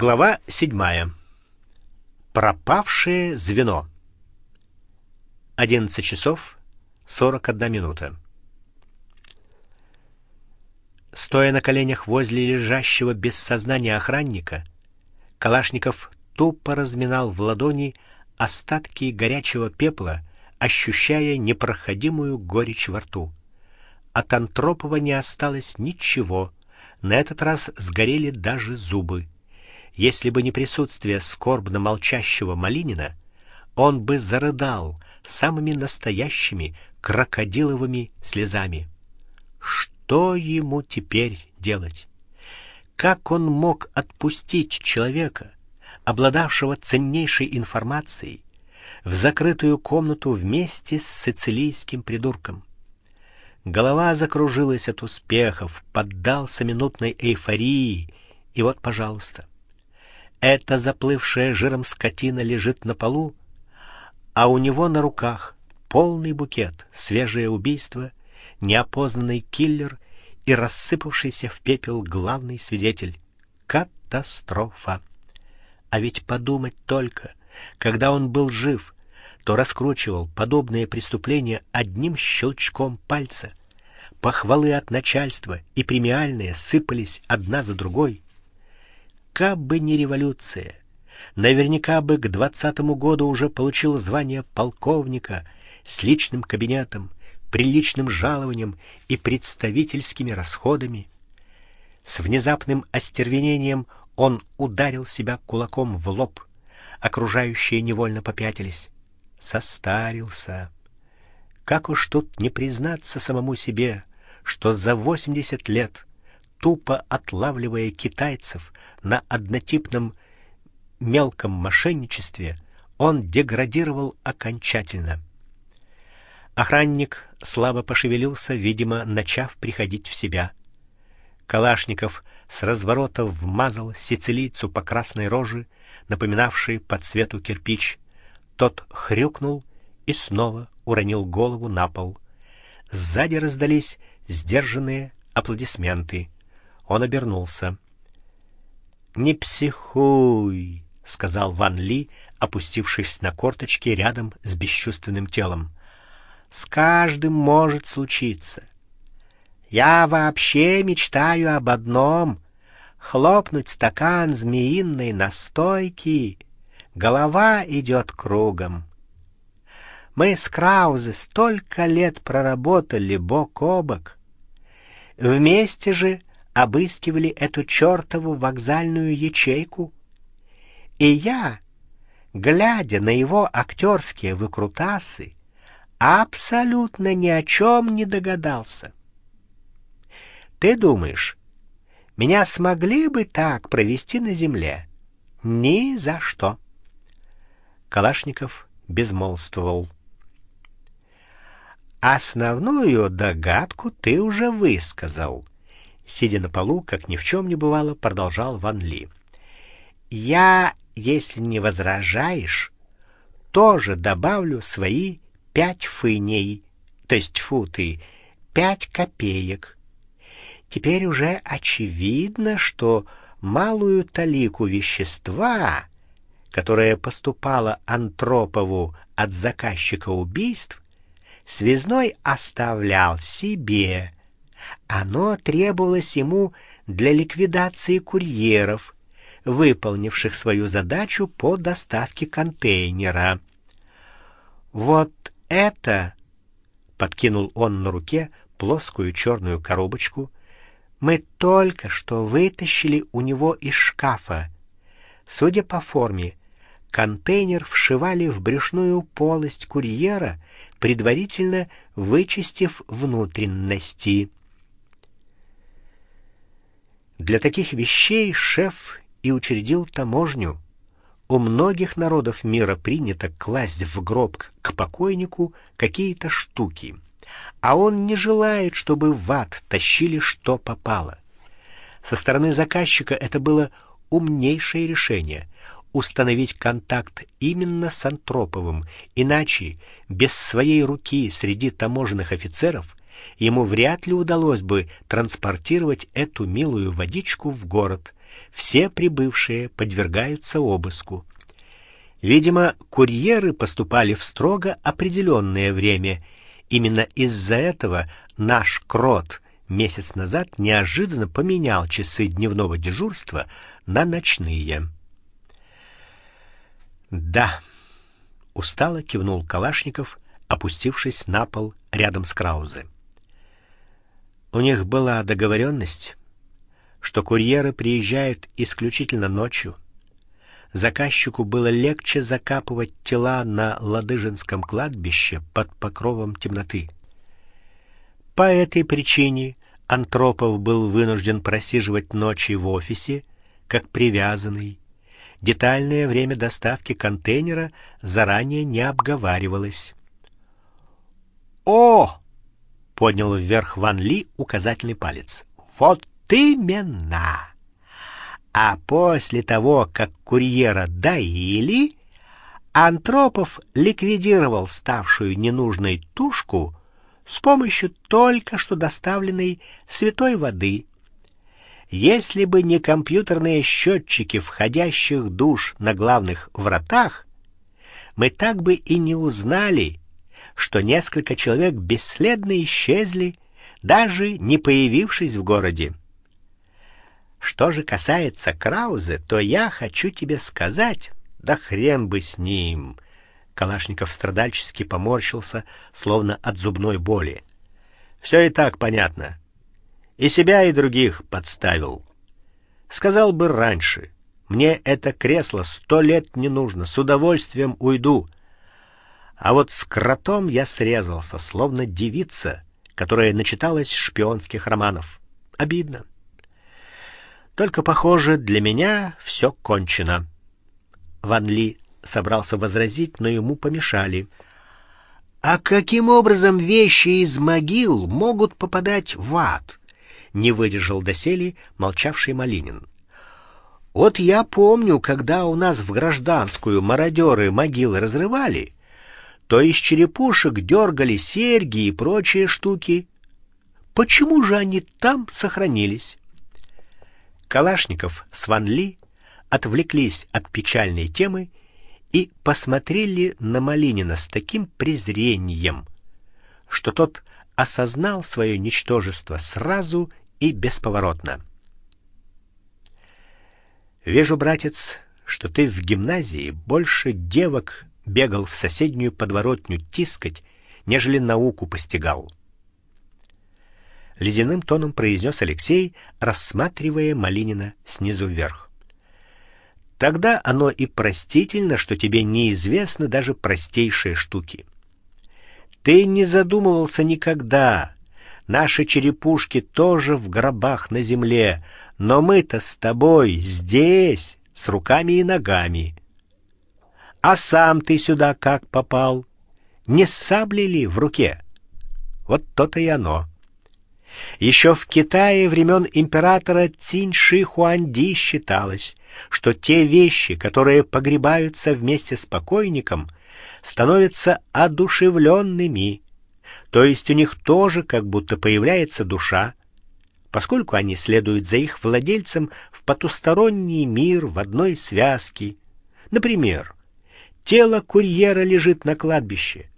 Глава седьмая. Пропавшее звено. 11 часов 41 минута. Стоя на коленях возле лежащего без сознания охранника, Калашников тупо разминал в ладони остатки горячего пепла, ощущая непроходимую горечь во рту. От Антропова не осталось ничего. На этот раз сгорели даже зубы. Если бы не присутствие скорбно молчащего Малинина, он бы зарыдал самыми настоящими крокодиловыми слезами. Что ему теперь делать? Как он мог отпустить человека, обладавшего ценнейшей информацией, в закрытую комнату вместе с сицилийским придурком? Голова закружилась от успехов, поддался минутной эйфории, и вот, пожалуйста, эта заплывшая жиром скотина лежит на полу, а у него на руках полный букет: свежее убийство, неопознанный киллер и рассыпавшийся в пепел главный свидетель. Катастрофа. А ведь подумать только, когда он был жив, то раскручивал подобные преступления одним щелчком пальца. Похвалы от начальства и премиальные сыпались одна за другой. Как бы не революция, наверняка бы к двадцатому году уже получил звание полковника с личным кабинетом, приличным жалованием и представительскими расходами. С внезапным остервенением он ударил себя кулаком в лоб. Окружающие невольно попятились состарился. Как уж тут не признаться самому себе, что за 80 лет, тупо отлавливая китайцев на однотипном мелком мошенничестве, он деградировал окончательно. Охранник слабо пошевелился, видимо, начав приходить в себя. Калашников с разворота вмазал сицилийцу по красной роже, напоминавшей по цвету кирпич. Тот хрюкнул и снова уронил голову на пол. Сзади раздались сдержанные аплодисменты. Он обернулся. "Не психуй", сказал Ван Ли, опустившись на корточки рядом с бесчувственным телом. "С каждым может случиться. Я вообще мечтаю об одном хлопнуть стакан змеиной настойки голова идет кругом. Мы с Краузе столько лет проработали бок о бок. Вместе же обыскивали эту чёртову вокзальную ячейку. И я, глядя на его актерские выкрутасы, абсолютно ни о чем не догадался. Ты думаешь, меня смогли бы так провести на земле? Ни за что. Калашников безмолвствовал. Основную догадку ты уже высказал. Сидя на полу, как ни в чем не бывало, продолжал Ван Ли. Я, если не возражаешь, тоже добавлю свои пять фыней, то есть футы, пять копеек. Теперь уже очевидно, что малую талику вещества которая поступала Антропову от заказчика убийств, связной оставлял себе. Оно требовалось ему для ликвидации курьеров, выполнивших свою задачу по доставке контейнера. Вот это, подкинул он на руке плоскую черную коробочку, мы только что вытащили у него из шкафа. Судя по форме, контейнер вшивали в брюшную полость курьера, предварительно вычистив внутренности. Для таких вещей шеф и учредил таможню. У многих народов мира принято класть в гроб к покойнику какие-то штуки, а он не желает, чтобы в ад тащили что попало. Со стороны заказчика это было умнейшее решение установить контакт именно с Антроповым, иначе без своей руки среди таможенных офицеров ему вряд ли удалось бы транспортировать эту милую водичку в город, все прибывшие подвергаются обыску. Видимо, курьеры поступали в строго определенное время. Именно из-за этого наш крот месяц назад неожиданно поменял часы дневного дежурства на ночные. Да. Устало кивнул Калашников, опустившись на пол рядом с Краузе. У них была договоренность, что курьеры приезжают исключительно ночью заказчику было легче закапывать тела на Ладыжинском кладбище под покровом темноты. По этой причине Антропов был вынужден просиживать ночи в офисе, как привязанный. Детальное время доставки контейнера заранее не обговаривалось. О! Поднял вверх Ван Ли указательный палец. Вот именно. А после того, как курьера доили, Антропов ликвидировал ставшую ненужной тушку с помощью только что доставленной святой воды. Если бы не компьютерные счетчики входящих душ на главных вратах, мы так бы и не узнали, что несколько человек бесследно исчезли, даже не появившись в городе. Что же касается Краузе, то я хочу тебе сказать, да хрен бы с ним. Калашников страдальчески поморщился, словно от зубной боли. Все и так понятно. И себя, и других подставил. Сказал бы раньше. Мне это кресло сто лет не нужно, с удовольствием уйду. А вот с кротом я срезался, словно девица, которая начиталась шпионских романов. Обидно. Только, похоже, для меня все кончено. Ван Ли собрался возразить, но ему помешали. А каким образом вещи из могил могут попадать в ад? Не выдержал доселе молчавший Малинин. Вот я помню, когда у нас в гражданскую мародеры могилы разрывали, то из черепушек дергали серьги и прочие штуки. Почему же они там сохранились? Калашников с Ван Ли отвлеклись от печальной темы и посмотрели на Малинина с таким презрением, что тот осознал свое ничтожество сразу и бесповоротно. Вижу, братец, что ты в гимназии больше девок бегал в соседнюю подворотню тискать, нежели науку постигал ледяным тоном произнес Алексей, рассматривая Малинина снизу вверх. Тогда оно и простительно, что тебе неизвестны даже простейшие штуки. Ты не задумывался никогда. Наши черепушки тоже в гробах на земле, но мы-то с тобой здесь, с руками и ногами. А сам ты сюда как попал? Не сабли ли в руке? Вот то-то и оно. Еще в Китае времен императора Цинь-Ши Хуанди считалось, что те вещи, которые погребаются вместе с покойником, становятся одушевленными, то есть у них тоже как будто появляется душа, поскольку они следуют за их владельцем в потусторонний мир в одной связке. Например, тело курьера лежит на кладбище,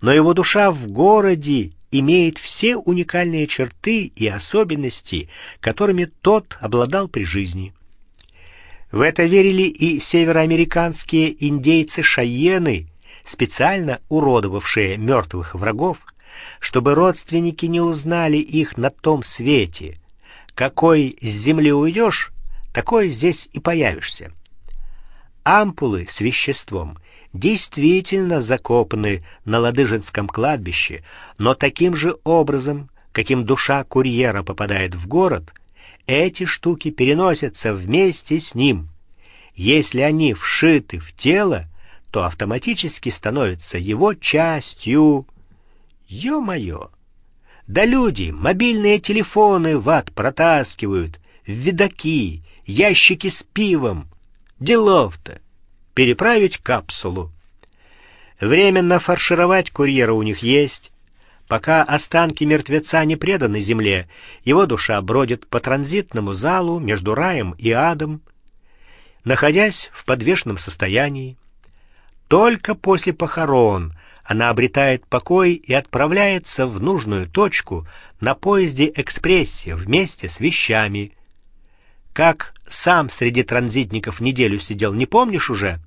но его душа в городе имеет все уникальные черты и особенности, которыми тот обладал при жизни. В это верили и североамериканские индейцы шайены, специально уродовавшие мертвых врагов, чтобы родственники не узнали их на том свете. Какой с земли уйдешь, такой здесь и появишься. Ампулы с веществом действительно закопаны на Ладыжинском кладбище, но таким же образом, каким душа курьера попадает в город, эти штуки переносятся вместе с ним. Если они вшиты в тело, то автоматически становятся его частью. Ё-моё! Да люди мобильные телефоны в ад протаскивают, видаки, ящики с пивом. Делов-то переправить капсулу. Временно фаршировать курьера у них есть, Пока останки мертвеца не преданы земле, его душа бродит по транзитному залу между раем и адом, находясь в подвешенном состоянии. Только после похорон она обретает покой и отправляется в нужную точку на поезде экспрессе вместе с вещами. Как сам среди транзитников неделю сидел, не помнишь уже?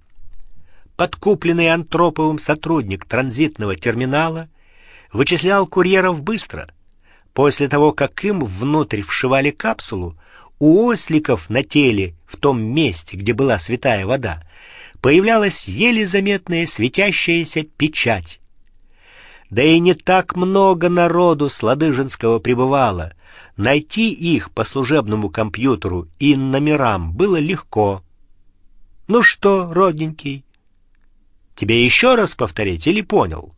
Подкупленный Антроповым сотрудник транзитного терминала вычислял курьеров быстро. После того, как им внутрь вшивали капсулу, у осликов на теле, в том месте, где была святая вода, появлялась еле заметная светящаяся печать. Да и не так много народу с Ладыжинского прибывало. Найти их по служебному компьютеру и номерам было легко. Ну что, родненький, тебе еще раз повторить или понял?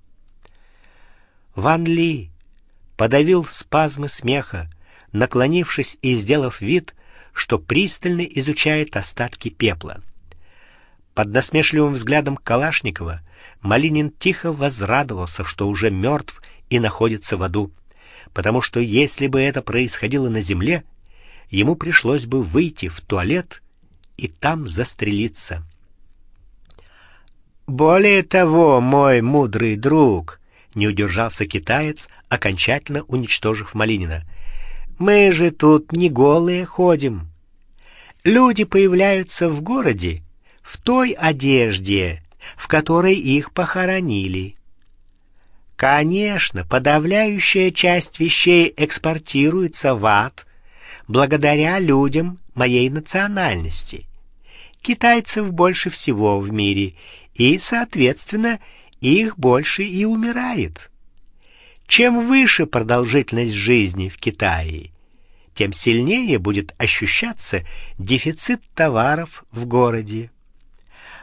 Ван Ли подавил спазмы смеха, наклонившись и сделав вид, что пристально изучает остатки пепла. Под насмешливым взглядом Калашникова Малинин тихо возрадовался, что уже мертв и находится в аду, потому что если бы это происходило на земле, ему пришлось бы выйти в туалет и там застрелиться. Более того, мой мудрый друг, не удержался китаец, окончательно уничтожив Малинина. Мы же тут не голые ходим. Люди появляются в городе в той одежде, в которой их похоронили. Конечно, подавляющая часть вещей экспортируется в ад благодаря людям моей национальности. Китайцев больше всего в мире, и, соответственно, их больше и умирает. Чем выше продолжительность жизни в Китае, тем сильнее будет ощущаться дефицит товаров в городе.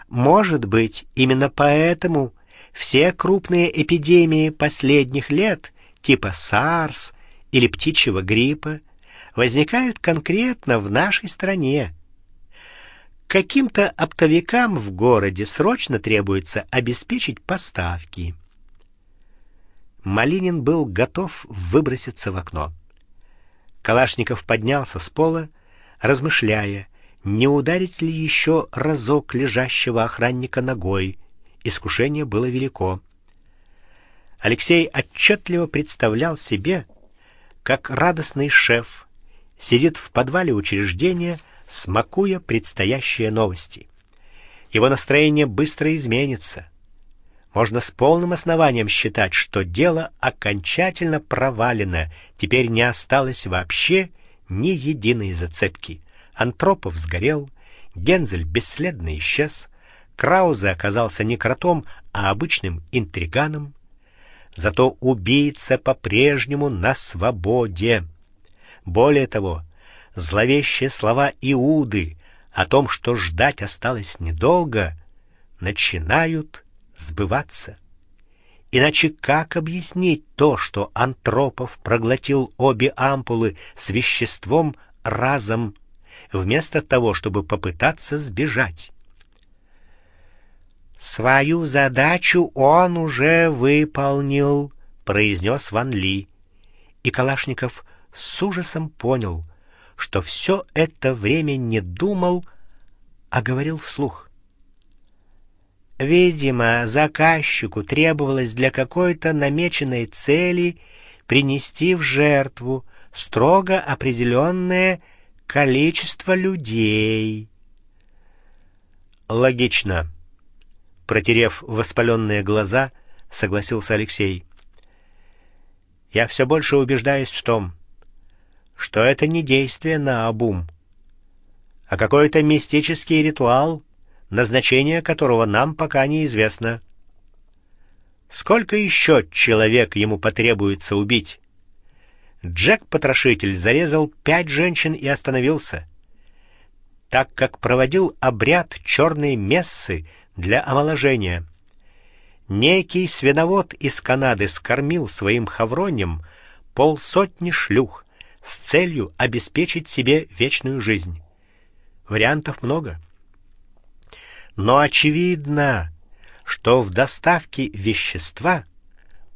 Может быть, именно поэтому все крупные эпидемии последних лет, типа SARS или птичьего гриппа, возникают конкретно в нашей стране. Каким-то оптовикам в городе срочно требуется обеспечить поставки. Малинин был готов выброситься в окно. Калашников поднялся с пола, размышляя, не ударить ли еще разок лежащего охранника ногой. Искушение было велико. Алексей отчетливо представлял себе, как радостный шеф сидит в подвале учреждения смакуя предстоящие новости. Его настроение быстро изменится. Можно с полным основанием считать, что дело окончательно провалено. Теперь не осталось вообще ни единой зацепки. Антропов сгорел, Гензель бесследно исчез, Краузе оказался не кротом, а обычным интриганом. Зато убийца по-прежнему на свободе. Более того, зловещие слова Иуды о том, что ждать осталось недолго, начинают сбываться. Иначе как объяснить то, что Антропов проглотил обе ампулы с веществом разом, вместо того, чтобы попытаться сбежать? Свою задачу он уже выполнил, произнес Ван Ли. И Калашников с ужасом понял, что все это время не думал, а говорил вслух. Видимо, заказчику требовалось для какой-то намеченной цели принести в жертву строго определенное количество людей. Логично. Протерев воспаленные глаза, согласился Алексей. Я все больше убеждаюсь в том, что это не действие на обум, а какой-то мистический ритуал, назначение которого нам пока неизвестно. Сколько еще человек ему потребуется убить? Джек-потрошитель зарезал пять женщин и остановился, так как проводил обряд черной мессы для омоложения. Некий свиновод из Канады скормил своим хавроням полсотни шлюх с целью обеспечить себе вечную жизнь. Вариантов много. Но очевидно, что в доставке вещества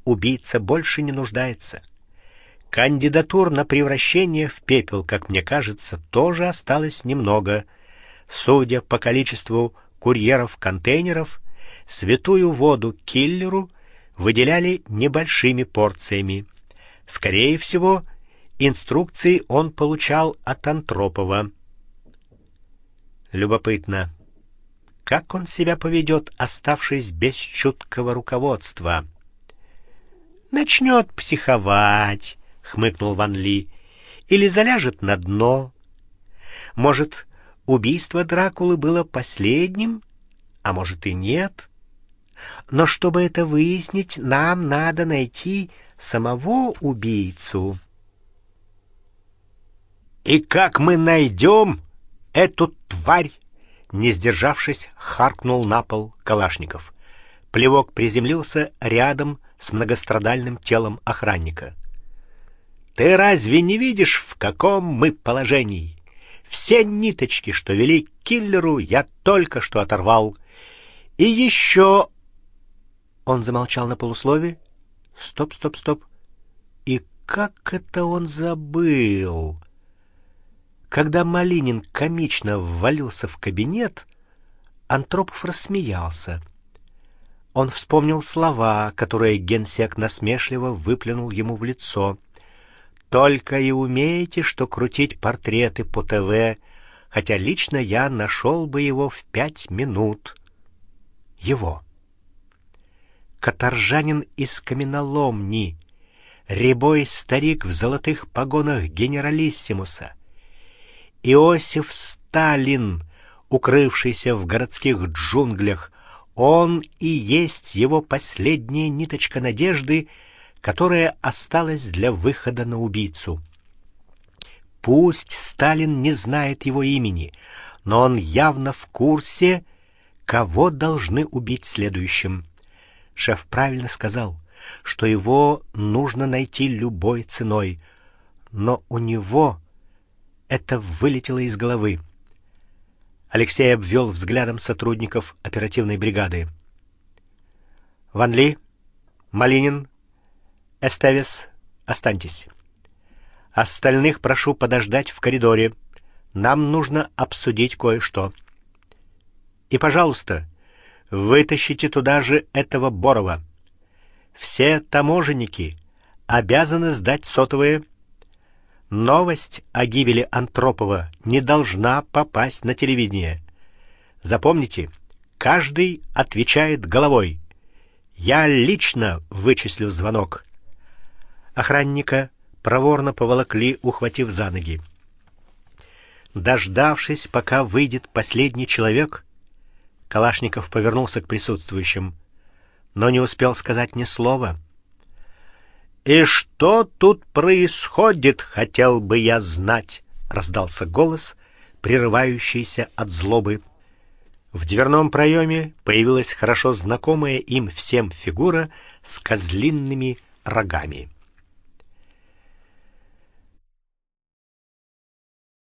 убийца больше не нуждается. Кандидатур на превращение в пепел, как мне кажется, тоже осталось немного. Судя по количеству курьеров-контейнеров, святую воду киллеру выделяли небольшими порциями. Скорее всего, инструкции он получал от Антропова. Любопытно, как он себя поведет, оставшись без чуткого руководства. Начнет психовать, хмыкнул Ван Ли, или заляжет на дно. Может, убийство Дракулы было последним, а может и нет. Но чтобы это выяснить, нам надо найти самого убийцу. И как мы найдем эту тварь? Не сдержавшись, харкнул на пол Калашников. Плевок приземлился рядом с многострадальным телом охранника. Ты разве не видишь, в каком мы положении? Все ниточки, что вели к киллеру, я только что оторвал. И еще Он замолчал на полуслове. Стоп, стоп, стоп. И как это он забыл? Когда Малинин комично ввалился в кабинет, Антропов рассмеялся. Он вспомнил слова, которые генсек насмешливо выплюнул ему в лицо. Только и умеете, что крутить портреты по ТВ, хотя лично я нашел бы его в пять минут. Его. Каторжанин из каменоломни, рябой старик в золотых погонах генералиссимуса — Иосиф Сталин, укрывшийся в городских джунглях, он и есть его последняя ниточка надежды, которая осталась для выхода на убийцу. Пусть Сталин не знает его имени, но он явно в курсе, кого должны убить следующим. Шеф правильно сказал, что его нужно найти любой ценой, но у него это вылетело из головы. Алексей обвел взглядом сотрудников оперативной бригады. Ван Ли, Малинин, Эстевес, останьтесь. Остальных прошу подождать в коридоре. Нам нужно обсудить кое-что. И, пожалуйста, вытащите туда же этого Борова. Все таможенники обязаны сдать сотовые Новость о гибели Антропова не должна попасть на телевидение. Запомните, каждый отвечает головой. Я лично вычислю звонок. Охранника проворно поволокли, ухватив за ноги. Дождавшись, пока выйдет последний человек, Калашников повернулся к присутствующим, но не успел сказать ни слова. И что тут происходит, хотел бы я знать, раздался голос, прерывающийся от злобы. В дверном проеме появилась хорошо знакомая им всем фигура с козлиными рогами.